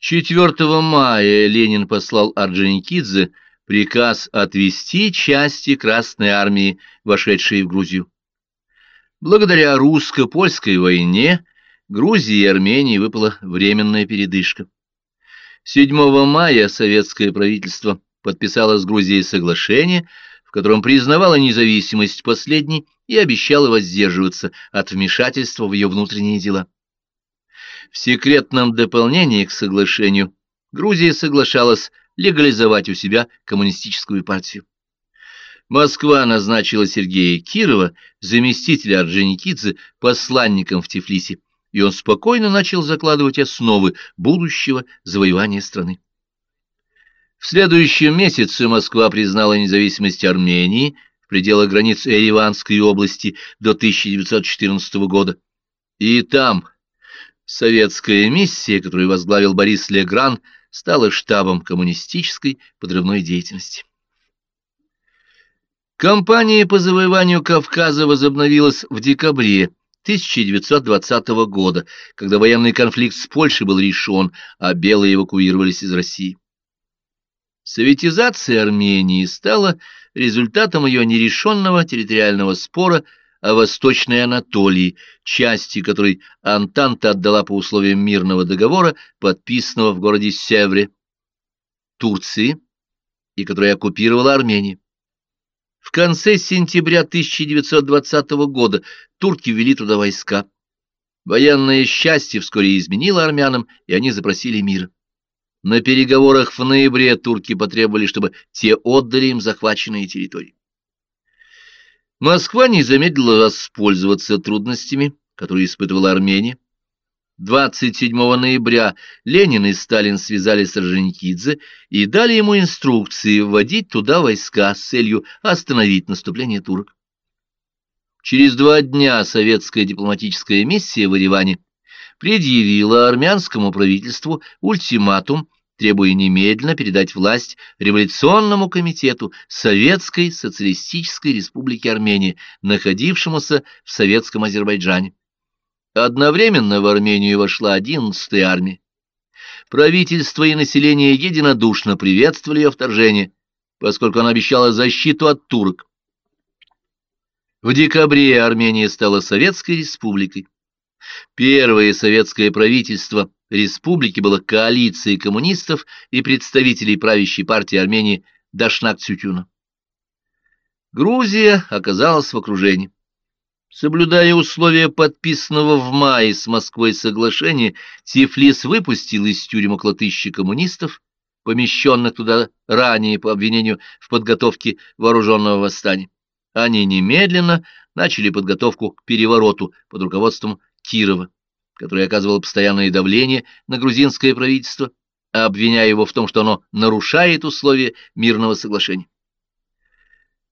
4 мая Ленин послал Орджоникидзе приказ отвести части Красной Армии, вошедшие в Грузию. Благодаря русско-польской войне Грузии и Армении выпала временная передышка. 7 мая советское правительство подписало с Грузией соглашение, в котором признавало независимость последней и обещало воздерживаться от вмешательства в ее внутренние дела. В секретном дополнении к соглашению Грузия соглашалась легализовать у себя коммунистическую партию. Москва назначила Сергея Кирова, заместителя Орджоникидзе, посланником в Тифлисе, и он спокойно начал закладывать основы будущего завоевания страны. В следующем месяце Москва признала независимость Армении в пределах границ Ереванской области до 1914 года. И там советская миссия, которую возглавил Борис Легран, стала штабом коммунистической подрывной деятельности. Кампания по завоеванию Кавказа возобновилась в декабре 1920 года, когда военный конфликт с Польшей был решен, а белые эвакуировались из России. Советизация Армении стала результатом ее нерешенного территориального спора о Восточной Анатолии, части которой Антанта отдала по условиям мирного договора, подписанного в городе Севре, Турции, и которая оккупировала Армению. В конце сентября 1920 года турки ввели туда войска. Военное счастье вскоре изменило армянам, и они запросили мира. На переговорах в ноябре турки потребовали, чтобы те отдали им захваченные территории. Москва не замедлила воспользоваться трудностями, которые испытывала Армения. 27 ноября Ленин и Сталин связали с Орджоникидзе и дали ему инструкции вводить туда войска с целью остановить наступление турок. Через два дня советская дипломатическая миссия в Ереване предъявила армянскому правительству ультиматум, требуя немедленно передать власть революционному комитету Советской Социалистической Республики Армения, находившемуся в Советском Азербайджане. Одновременно в Армению вошла 11-я армия. Правительство и население единодушно приветствовали ее вторжение, поскольку оно обещало защиту от турок. В декабре Армения стала Советской Республикой. Первое советское правительство республики было коалицией коммунистов и представителей правящей партии Армении Дашнак-Цютюна. Грузия оказалась в окружении. Соблюдая условия подписанного в мае с Москвой соглашения, Тифлис выпустил из тюрем около тысячи коммунистов, помещенных туда ранее по обвинению в подготовке вооруженного восстания. Они немедленно начали подготовку к перевороту под руководством Кирова, который оказывал постоянное давление на грузинское правительство, обвиняя его в том, что оно нарушает условия мирного соглашения.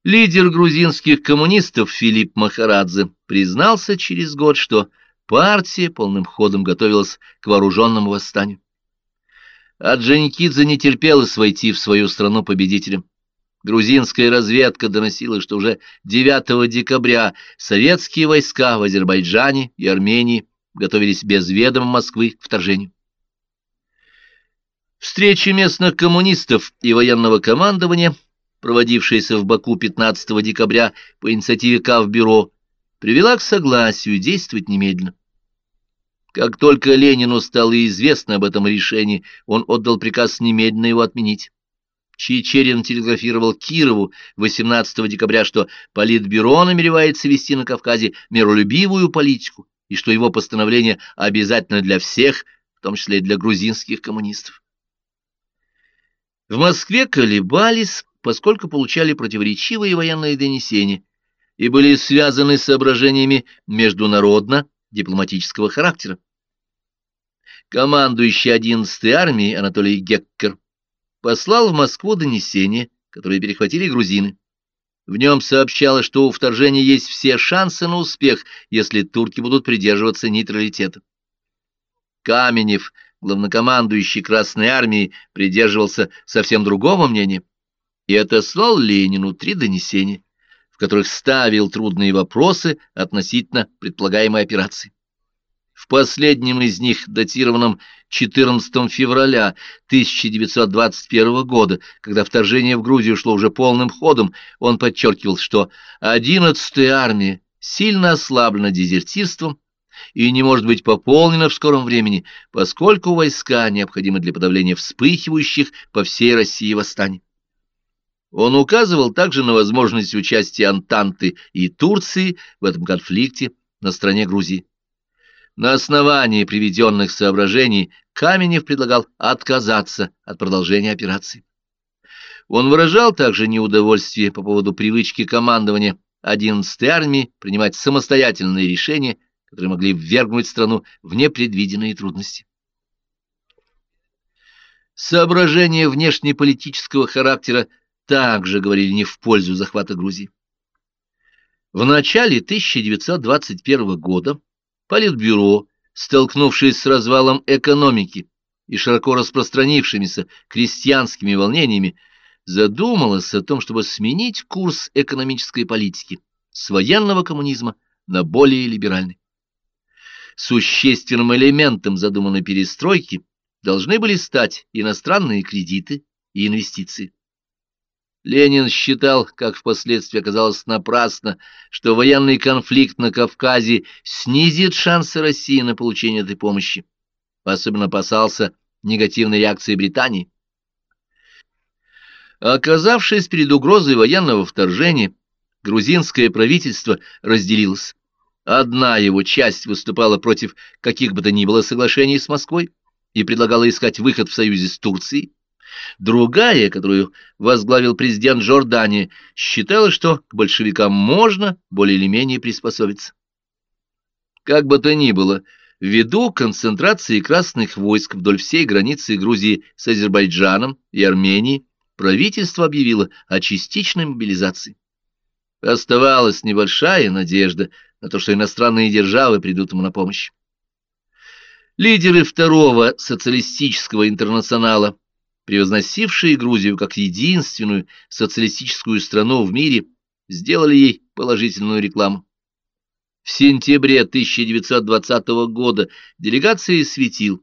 Лидер грузинских коммунистов Филипп Махарадзе признался через год, что партия полным ходом готовилась к вооруженному восстанию. А Джаникидзе не терпелось войти в свою страну победителем. Грузинская разведка доносила, что уже 9 декабря советские войска в Азербайджане и Армении готовились без ведома Москвы к вторжению. Встречи местных коммунистов и военного командования – проводившаяся в Баку 15 декабря по инициативе Кавбюро, привела к согласию действовать немедленно. Как только Ленину стало известно об этом решении, он отдал приказ немедленно его отменить. Чечерин телеграфировал Кирову 18 декабря, что Политбюро намеревается вести на Кавказе миролюбивую политику и что его постановление обязательно для всех, в том числе и для грузинских коммунистов. В Москве колебались, поскольку получали противоречивые военные донесения и были связаны с соображениями международно-дипломатического характера. Командующий 11-й армией Анатолий Геккер послал в Москву донесение, которое перехватили грузины. В нем сообщалось, что у вторжения есть все шансы на успех, если турки будут придерживаться нейтралитета. Каменев, главнокомандующий Красной армией, придерживался совсем другого мнения и отослал Ленину три донесения, в которых ставил трудные вопросы относительно предполагаемой операции. В последнем из них, датированном 14 февраля 1921 года, когда вторжение в Грузию шло уже полным ходом, он подчеркивал, что 11-я армия сильно ослаблена дезертирством и не может быть пополнена в скором времени, поскольку войска необходимы для подавления вспыхивающих по всей России восстаний. Он указывал также на возможность участия Антанты и Турции в этом конфликте на стороне Грузии. На основании приведенных соображений Каменев предлагал отказаться от продолжения операции. Он выражал также неудовольствие по поводу привычки командования 11-й армии принимать самостоятельные решения, которые могли ввергнуть страну в непредвиденные трудности. Соображения внешнеполитического характера также говорили не в пользу захвата Грузии. В начале 1921 года Политбюро, столкнувшись с развалом экономики и широко распространившимися крестьянскими волнениями, задумалось о том, чтобы сменить курс экономической политики с военного коммунизма на более либеральный. Существенным элементом задуманной перестройки должны были стать иностранные кредиты и инвестиции. Ленин считал, как впоследствии оказалось напрасно, что военный конфликт на Кавказе снизит шансы России на получение этой помощи. Особенно опасался негативной реакции Британии. Оказавшись перед угрозой военного вторжения, грузинское правительство разделилось. Одна его часть выступала против каких бы то ни было соглашений с Москвой и предлагала искать выход в союзе с Турцией, Другая, которую возглавил президент Жордании, считала, что к большевикам можно более или менее приспособиться. Как бы то ни было, ввиду концентрации красных войск вдоль всей границы Грузии с Азербайджаном и Арменией, правительство объявило о частичной мобилизации. Оставалась небольшая надежда на то, что иностранные державы придут ему на помощь. Лидеры второго социалистического интернационала превозносившие Грузию как единственную социалистическую страну в мире, сделали ей положительную рекламу. В сентябре 1920 года делегация светил,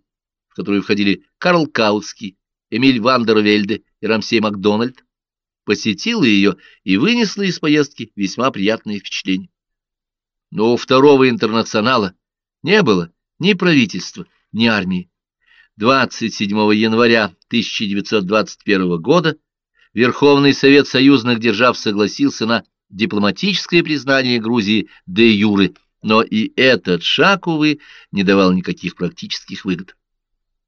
в которую входили Карл Каутский, Эмиль Вандервельде и Рамсей Макдональд, посетила ее и вынесла из поездки весьма приятные впечатления. Но у второго интернационала не было ни правительства, ни армии. 27 января 1921 года Верховный Совет союзных держав согласился на дипломатическое признание Грузии де юры, но и этот шаг, увы, не давал никаких практических выгод.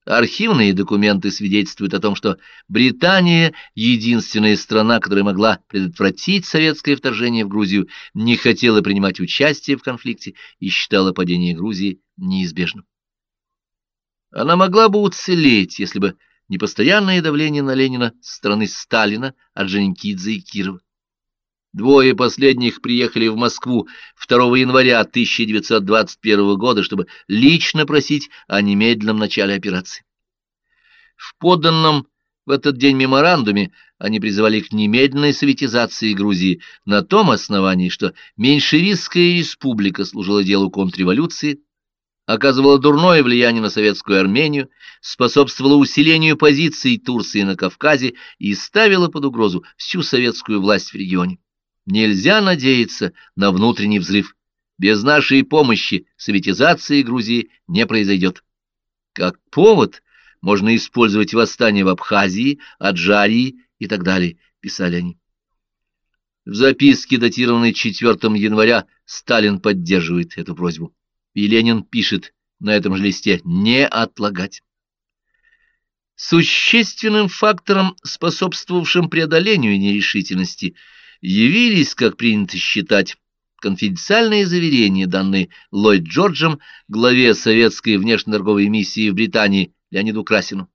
Архивные документы свидетельствуют о том, что Британия, единственная страна, которая могла предотвратить советское вторжение в Грузию, не хотела принимать участие в конфликте и считала падение Грузии неизбежным. Она могла бы уцелеть, если бы не постоянное давление на Ленина со стороны Сталина, Орджоникидзе и Кирова. Двое последних приехали в Москву 2 января 1921 года, чтобы лично просить о немедленном начале операции. В поданном в этот день меморандуме они призывали к немедленной советизации Грузии на том основании, что меньшевистская республика служила делу контрреволюции, оказывала дурное влияние на советскую Армению, способствовала усилению позиций Турции на Кавказе и ставила под угрозу всю советскую власть в регионе. Нельзя надеяться на внутренний взрыв. Без нашей помощи советизации Грузии не произойдет. Как повод можно использовать восстание в Абхазии, Аджарии и так далее, писали они. В записке, датированной 4 января, Сталин поддерживает эту просьбу и Ленин пишет на этом же листе «не отлагать». Существенным фактором, способствовавшим преодолению нерешительности, явились, как принято считать, конфиденциальные заверения, данные Ллойд Джорджем, главе советской внешнеторговой миссии в Британии Леониду Красину.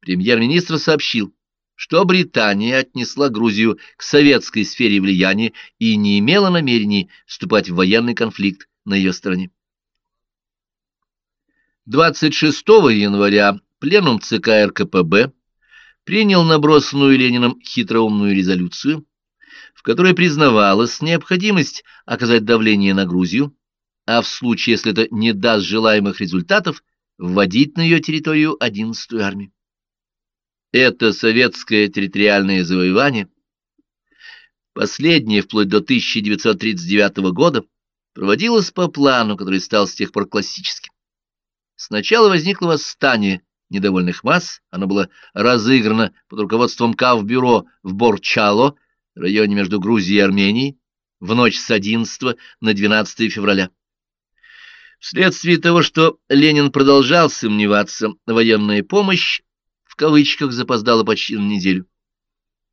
Премьер-министр сообщил, что Британия отнесла Грузию к советской сфере влияния и не имела намерений вступать в военный конфликт на ее стороне. 26 января пленум ЦК РКПБ принял набросанную Лениным хитроумную резолюцию, в которой признавалась необходимость оказать давление на Грузию, а в случае, если это не даст желаемых результатов, вводить на ее территорию 11-ю армию. Это советское территориальное завоевание, последнее вплоть до 1939 года, проводилось по плану, который стал с тех пор классическим. Сначала возникло восстание недовольных масс, оно было разыграно под руководством Кавбюро в Борчало, районе между Грузией и Арменией, в ночь с 11 на 12 февраля. Вследствие того, что Ленин продолжал сомневаться, военная помощь в кавычках запоздала почти на неделю.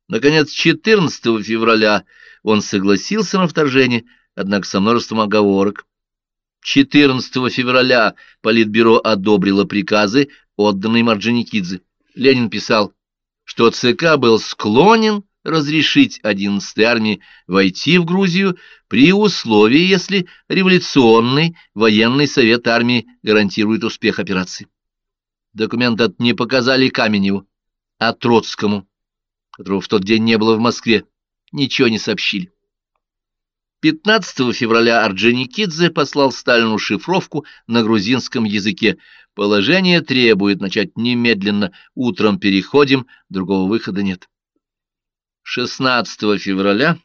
Наконец, 14 февраля он согласился на вторжение, однако со множеством оговорок. 14 февраля Политбюро одобрило приказы, отданные Марджоникидзе. Ленин писал, что ЦК был склонен разрешить 11-й армии войти в Грузию при условии, если революционный военный совет армии гарантирует успех операции. Документ этот не показали Каменеву, а Троцкому, которого в тот день не было в Москве, ничего не сообщили. 15 февраля Орджоникидзе послал Сталину шифровку на грузинском языке. Положение требует начать немедленно. Утром переходим, другого выхода нет. 16 февраля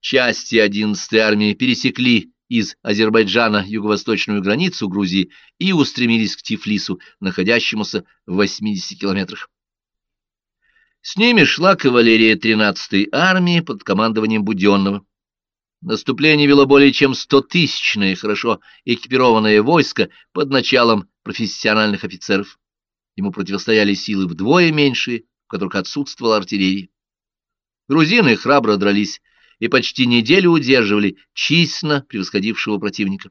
части 11-й армии пересекли из Азербайджана юго-восточную границу Грузии и устремились к Тифлису, находящемуся в 80 километрах. С ними шла кавалерия 13-й армии под командованием Буденного. Наступление вело более чем стотысячное, хорошо экипированное войско под началом профессиональных офицеров. Ему противостояли силы вдвое меньшие, в которых отсутствовала артиллерия. Грузины храбро дрались и почти неделю удерживали численно превосходившего противника.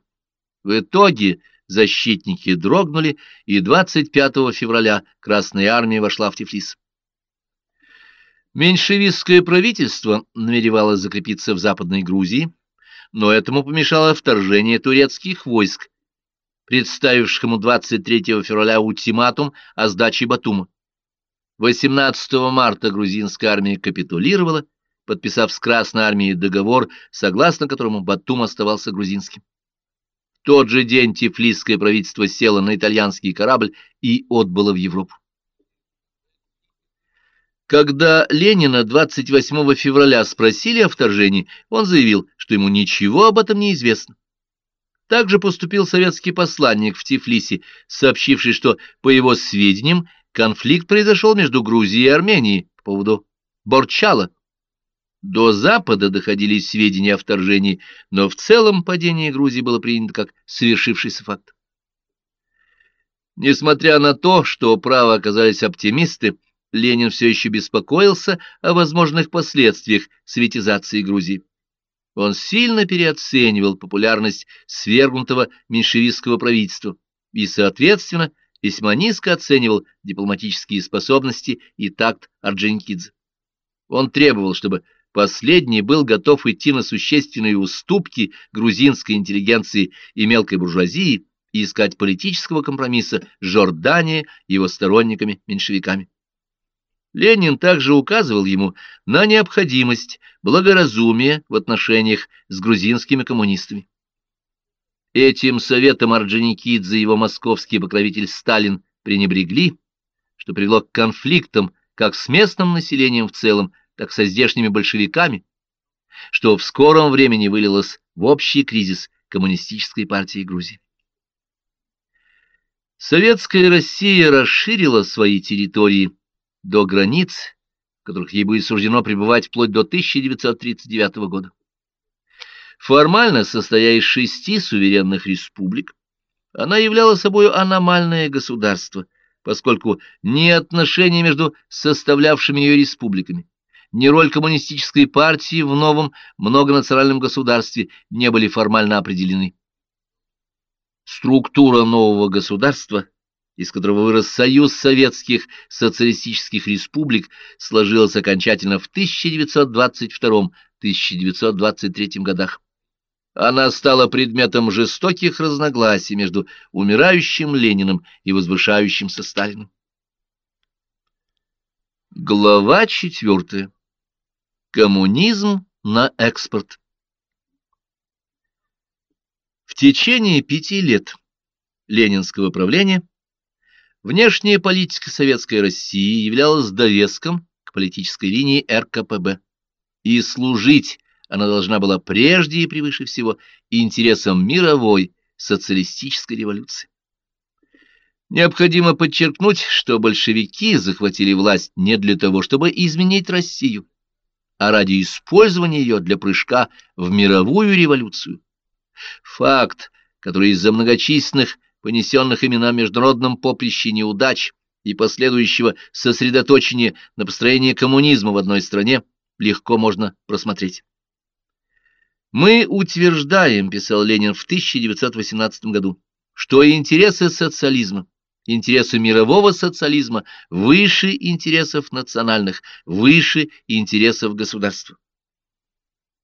В итоге защитники дрогнули, и 25 февраля Красная Армия вошла в Тифлис. Меньшевистское правительство намеревалось закрепиться в Западной Грузии, но этому помешало вторжение турецких войск, представивших ему 23 февраля ультиматум о сдаче Батума. 18 марта грузинская армия капитулировала, подписав с Красной армией договор, согласно которому Батум оставался грузинским. В тот же день тифлисское правительство село на итальянский корабль и отбыло в Европу. Когда Ленина 28 февраля спросили о вторжении, он заявил, что ему ничего об этом не известно. Также поступил советский посланник в Тифлисе, сообщивший, что, по его сведениям, конфликт произошел между Грузией и Арменией по поводу Борчала. До Запада доходили сведения о вторжении, но в целом падение Грузии было принято как совершившийся факт. Несмотря на то, что право оказались оптимисты, Ленин все еще беспокоился о возможных последствиях светизации Грузии. Он сильно переоценивал популярность свергнутого меньшевистского правительства и, соответственно, весьма низко оценивал дипломатические способности и такт Орджоникидзе. Он требовал, чтобы последний был готов идти на существенные уступки грузинской интеллигенции и мелкой буржуазии и искать политического компромисса с Жорданией и его сторонниками-меньшевиками. Ленин также указывал ему на необходимость благоразумия в отношениях с грузинскими коммунистами. Этим советом Орджоникидзе и его московский покровитель Сталин пренебрегли, что привело к конфликтам как с местным населением в целом, так со здешними большевиками, что в скором времени вылилось в общий кризис коммунистической партии Грузии. Советская Россия расширила свои территории до границ, в которых ей будет суждено пребывать вплоть до 1939 года. Формально состоя из шести суверенных республик, она являла собой аномальное государство, поскольку ни отношения между составлявшими ее республиками, ни роль коммунистической партии в новом многонациональном государстве не были формально определены. Структура нового государства – из которого вырос Союз Советских Социалистических Республик, сложилась окончательно в 1922-1923 годах. Она стала предметом жестоких разногласий между умирающим Лениным и возвышающимся Сталиным. Глава четвертая. Коммунизм на экспорт. В течение пяти лет ленинского правления Внешняя политика Советской России являлась довеском к политической линии РКПБ. И служить она должна была прежде и превыше всего интересам мировой социалистической революции. Необходимо подчеркнуть, что большевики захватили власть не для того, чтобы изменить Россию, а ради использования ее для прыжка в мировую революцию. Факт, который из-за многочисленных понесенных именно международном поприще неудач и последующего сосредоточения на построении коммунизма в одной стране, легко можно просмотреть. «Мы утверждаем», — писал Ленин в 1918 году, что интересы социализма, интересы мирового социализма выше интересов национальных, выше интересов государства.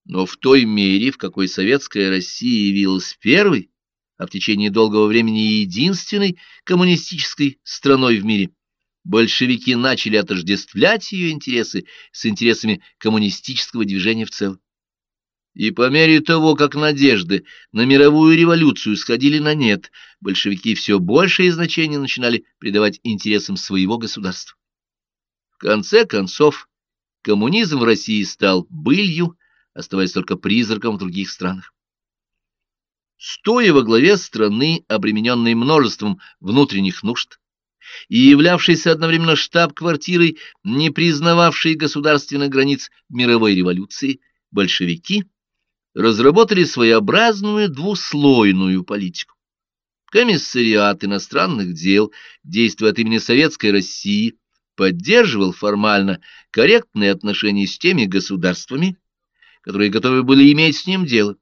Но в той мере, в какой советская Россия явилась первой, а в течение долгого времени единственной коммунистической страной в мире, большевики начали отождествлять ее интересы с интересами коммунистического движения в целом. И по мере того, как надежды на мировую революцию сходили на нет, большевики все большее значение начинали придавать интересам своего государства. В конце концов, коммунизм в России стал былью, оставаясь только призраком в других странах. Стоя во главе страны, обремененной множеством внутренних нужд, и являвшейся одновременно штаб-квартирой, не признававшей государственных границ мировой революции, большевики разработали своеобразную двуслойную политику. Комиссариат иностранных дел, действуя от имени Советской России, поддерживал формально корректные отношения с теми государствами, которые готовы были иметь с ним дело.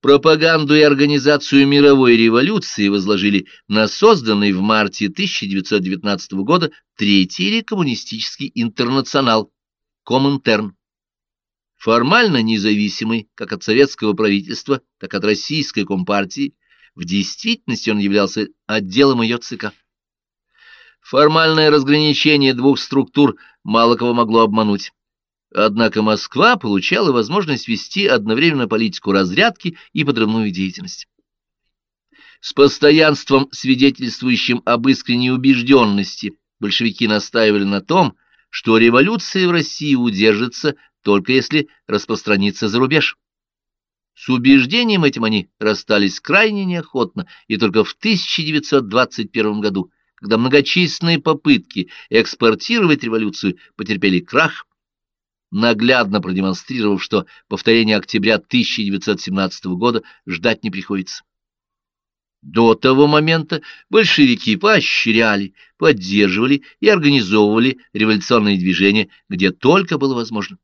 Пропаганду и организацию мировой революции возложили на созданный в марте 1919 года Третий коммунистический интернационал Коминтерн. Формально независимый как от советского правительства, так от российской компартии, в действительности он являлся отделом ее ЦК. Формальное разграничение двух структур мало кого могло обмануть. Однако Москва получала возможность вести одновременно политику разрядки и подрывную деятельность. С постоянством, свидетельствующим об искренней убежденности, большевики настаивали на том, что революция в России удержится только если распространится за рубеж. С убеждением этим они расстались крайне неохотно, и только в 1921 году, когда многочисленные попытки экспортировать революцию потерпели крах, наглядно продемонстрировав, что повторение октября 1917 года ждать не приходится. До того момента большевики поощряли, поддерживали и организовывали революционные движения, где только было возможно.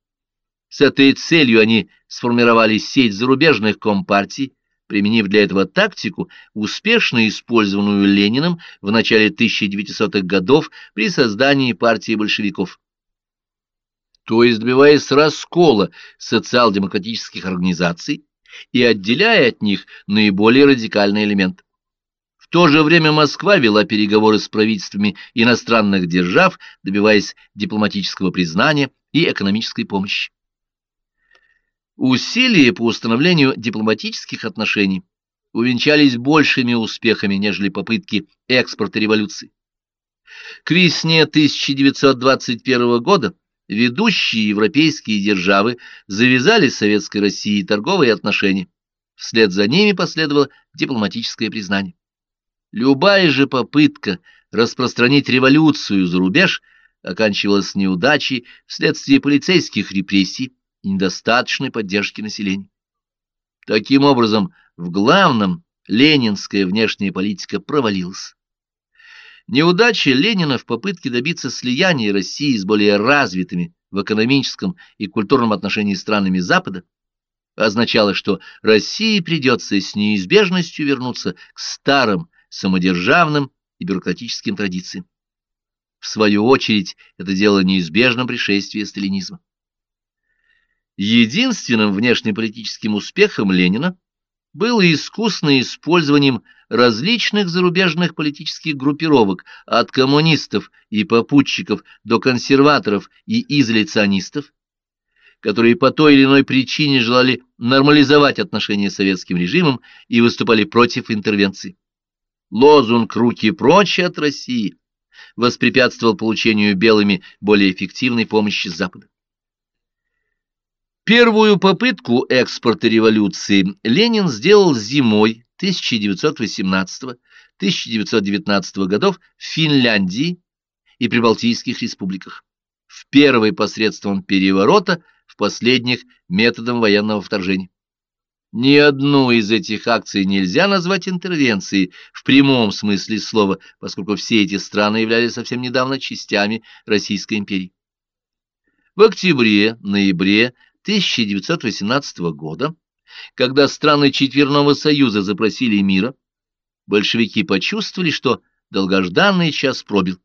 С этой целью они сформировали сеть зарубежных компартий, применив для этого тактику, успешно использованную Лениным в начале 1900-х годов при создании партии большевиков то есть добиваясь раскола социал-демократических организаций и отделяя от них наиболее радикальный элемент. В то же время Москва вела переговоры с правительствами иностранных держав, добиваясь дипломатического признания и экономической помощи. Усилия по установлению дипломатических отношений увенчались большими успехами, нежели попытки экспорта революции. К весне 1921 года ведущие европейские державы завязали с Советской Россией торговые отношения. Вслед за ними последовало дипломатическое признание. Любая же попытка распространить революцию за рубеж оканчивалась неудачей вследствие полицейских репрессий и недостаточной поддержки населения. Таким образом, в главном ленинская внешняя политика провалилась. Неудача Ленина в попытке добиться слияния России с более развитыми в экономическом и культурном отношении странами Запада означала, что России придется с неизбежностью вернуться к старым самодержавным и бюрократическим традициям. В свою очередь, это дело неизбежным пришествие сталинизма. Единственным внешнеполитическим успехом Ленина было искусное использованием различных зарубежных политических группировок, от коммунистов и попутчиков до консерваторов и изоляционистов, которые по той или иной причине желали нормализовать отношения с советским режимом и выступали против интервенции. Лозунг «Руки прочь от России» воспрепятствовал получению белыми более эффективной помощи с Запада. Первую попытку экспорта революции Ленин сделал зимой 1918-1919 годов в Финляндии и Прибалтийских республиках. В первой посредством переворота, в последних методом военного вторжения. Ни одну из этих акций нельзя назвать интервенцией в прямом смысле слова, поскольку все эти страны являлись совсем недавно частями Российской империи. В октябре-ноябре 1918 года, когда страны Четверного Союза запросили мира, большевики почувствовали, что долгожданный час пробил.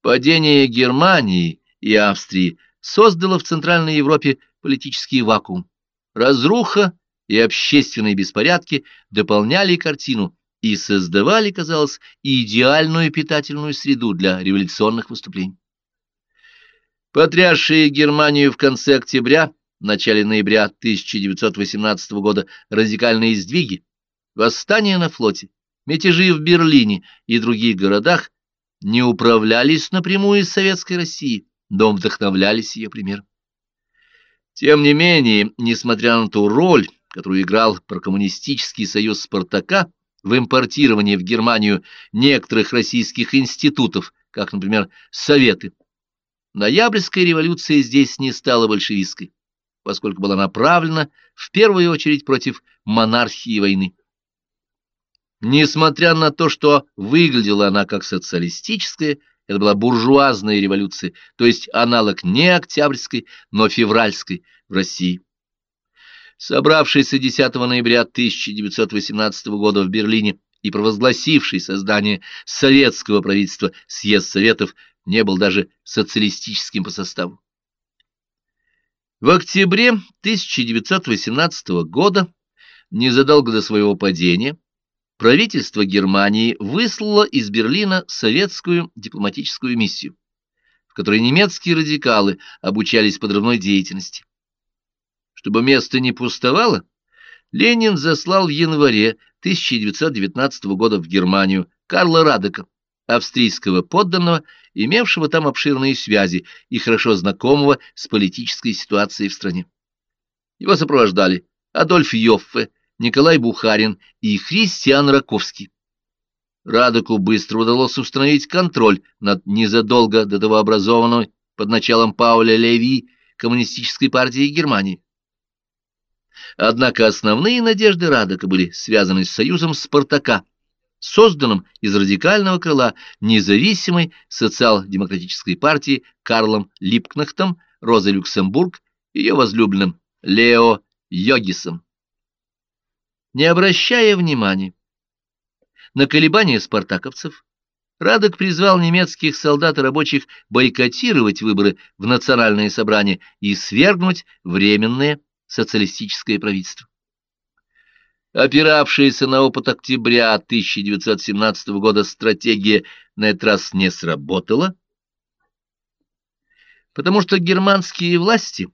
Падение Германии и Австрии создало в Центральной Европе политический вакуум. Разруха и общественные беспорядки дополняли картину и создавали, казалось, идеальную питательную среду для революционных выступлений. Потрясшие Германию в конце октября, начале ноября 1918 года радикальные сдвиги, восстания на флоте, мятежи в Берлине и других городах не управлялись напрямую из Советской России, но вдохновлялись ее примером. Тем не менее, несмотря на ту роль, которую играл прокоммунистический союз Спартака в импортировании в Германию некоторых российских институтов, как, например, Советы. Ноябрьская революция здесь не стала большевистской, поскольку была направлена в первую очередь против монархии войны. Несмотря на то, что выглядела она как социалистическая, это была буржуазная революция, то есть аналог не октябрьской, но февральской в России. Собравшийся 10 ноября 1918 года в Берлине и провозгласивший создание советского правительства съезд Советов не был даже социалистическим по составу. В октябре 1918 года, незадолго до своего падения, правительство Германии выслало из Берлина советскую дипломатическую миссию, в которой немецкие радикалы обучались подрывной деятельности. Чтобы место не пустовало, Ленин заслал в январе 1919 года в Германию Карла Радека, австрийского подданного, имевшего там обширные связи и хорошо знакомого с политической ситуацией в стране. Его сопровождали Адольф Йоффе, Николай Бухарин и Христиан Раковский. Радоку быстро удалось установить контроль над незадолго до того образованной под началом Пауля Леви Коммунистической партией Германии. Однако основные надежды Радока были связаны с союзом Спартака, созданным из радикального крыла независимой социал-демократической партии Карлом Липкнахтом, Розой Люксембург и ее возлюбленным Лео Йогисом. Не обращая внимания на колебания спартаковцев, Радок призвал немецких солдат и рабочих бойкотировать выборы в национальное собрание и свергнуть временное социалистическое правительство. Опиравшаяся на опыт октября 1917 года стратегия на этот раз не сработала, потому что германские власти,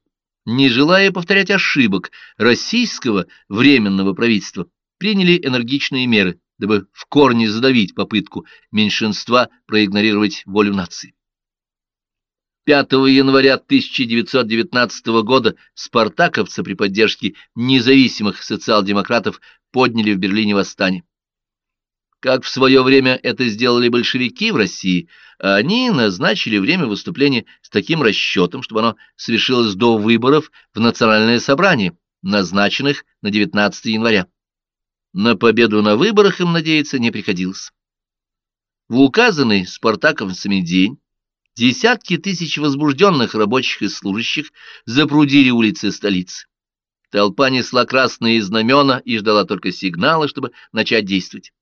не желая повторять ошибок российского временного правительства, приняли энергичные меры, дабы в корне задавить попытку меньшинства проигнорировать волю нации. 5 января 1919 года спартаковцы при поддержке независимых социал-демократов подняли в Берлине восстание. Как в свое время это сделали большевики в России, они назначили время выступления с таким расчетом, чтобы оно совершилось до выборов в Национальное собрание, назначенных на 19 января. На победу на выборах им надеяться не приходилось. В указанный спартаковцами день Десятки тысяч возбужденных рабочих и служащих запрудили улицы столицы. Толпа несла красные знамена и ждала только сигнала, чтобы начать действовать.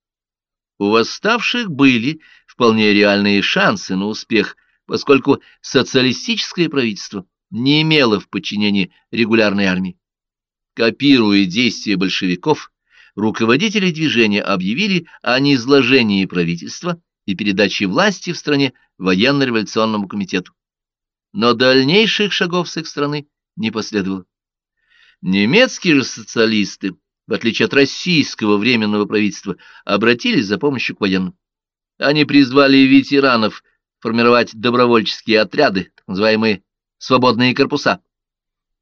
У восставших были вполне реальные шансы на успех, поскольку социалистическое правительство не имело в подчинении регулярной армии. Копируя действия большевиков, руководители движения объявили о низложении правительства и передаче власти в стране военно-революционному комитету. Но дальнейших шагов с их стороны не последовало. Немецкие же социалисты в отличие от российского временного правительства, обратились за помощью к военным. Они призвали ветеранов формировать добровольческие отряды, так называемые «свободные корпуса».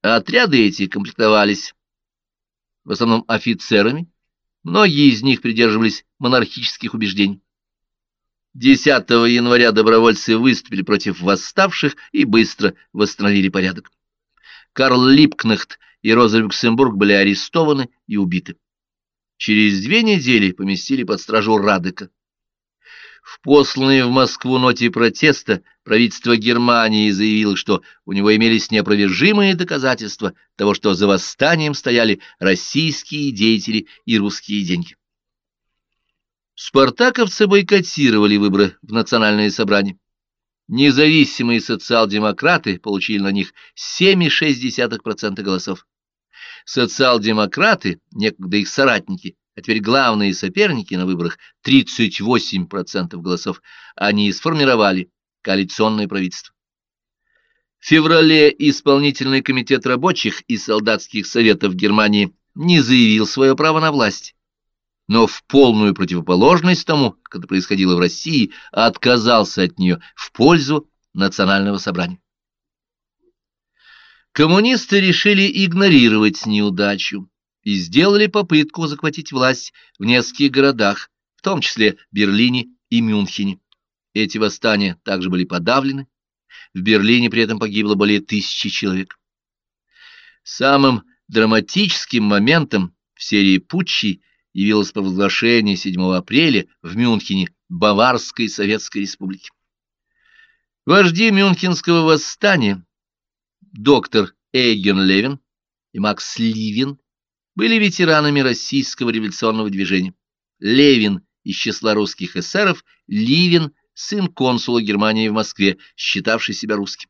Отряды эти комплектовались в основном офицерами, многие из них придерживались монархических убеждений. 10 января добровольцы выступили против восставших и быстро восстановили порядок. Карл Липкнехт и Роза Люксембург были арестованы и убиты. Через две недели поместили под стражу Радека. В посланной в Москву ноте протеста правительство Германии заявило, что у него имелись неопровержимые доказательства того, что за восстанием стояли российские деятели и русские деньги. Спартаковцы бойкотировали выборы в национальное собрание. Независимые социал-демократы получили на них 7,6% голосов. Социал-демократы, некогда их соратники, а теперь главные соперники на выборах, 38% голосов, они сформировали коалиционное правительство. В феврале исполнительный комитет рабочих и солдатских советов Германии не заявил свое право на власть но в полную противоположность тому, как это происходило в России, отказался от нее в пользу национального собрания. Коммунисты решили игнорировать неудачу и сделали попытку захватить власть в нескольких городах, в том числе Берлине и Мюнхене. Эти восстания также были подавлены. В Берлине при этом погибло более тысячи человек. Самым драматическим моментом в серии путчей явилось провозглашение 7 апреля в Мюнхене Баварской Советской Республики. Вожди Мюнхенского восстания, доктор Эйген Левин и Макс Ливин, были ветеранами российского революционного движения. Левин из числа русских эсеров, Ливин – сын консула Германии в Москве, считавший себя русским.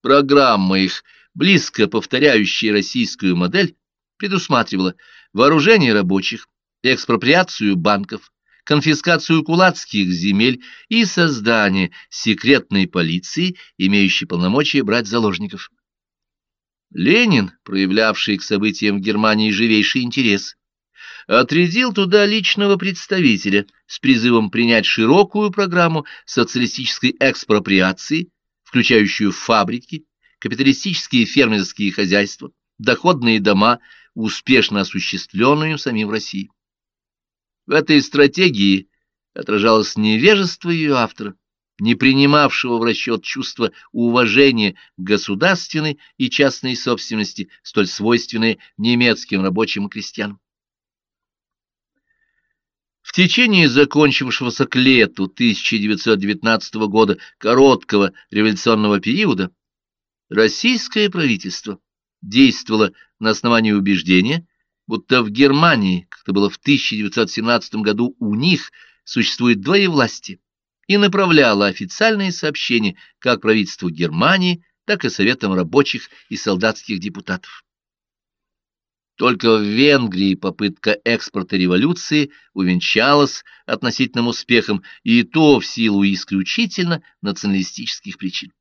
Программа их, близко повторяющая российскую модель, предусматривала вооружение рабочих, экспроприацию банков, конфискацию кулацких земель и создание секретной полиции, имеющей полномочия брать заложников. Ленин, проявлявший к событиям в Германии живейший интерес, отрядил туда личного представителя с призывом принять широкую программу социалистической экспроприации, включающую фабрики, капиталистические фермерские хозяйства, доходные дома, успешно осуществленную самим в России. В этой стратегии отражалось невежество ее автора, не принимавшего в расчет чувства уважения к государственной и частной собственности, столь свойственной немецким рабочим и крестьянам. В течение закончившегося к лету 1919 года короткого революционного периода российское правительство действовало на основании убеждения, будто в Германии, как это было в 1917 году, у них существует двоевластие, и направляла официальные сообщения как правительству Германии, так и Советам рабочих и солдатских депутатов. Только в Венгрии попытка экспорта революции увенчалась относительным успехом, и то в силу исключительно националистических причин.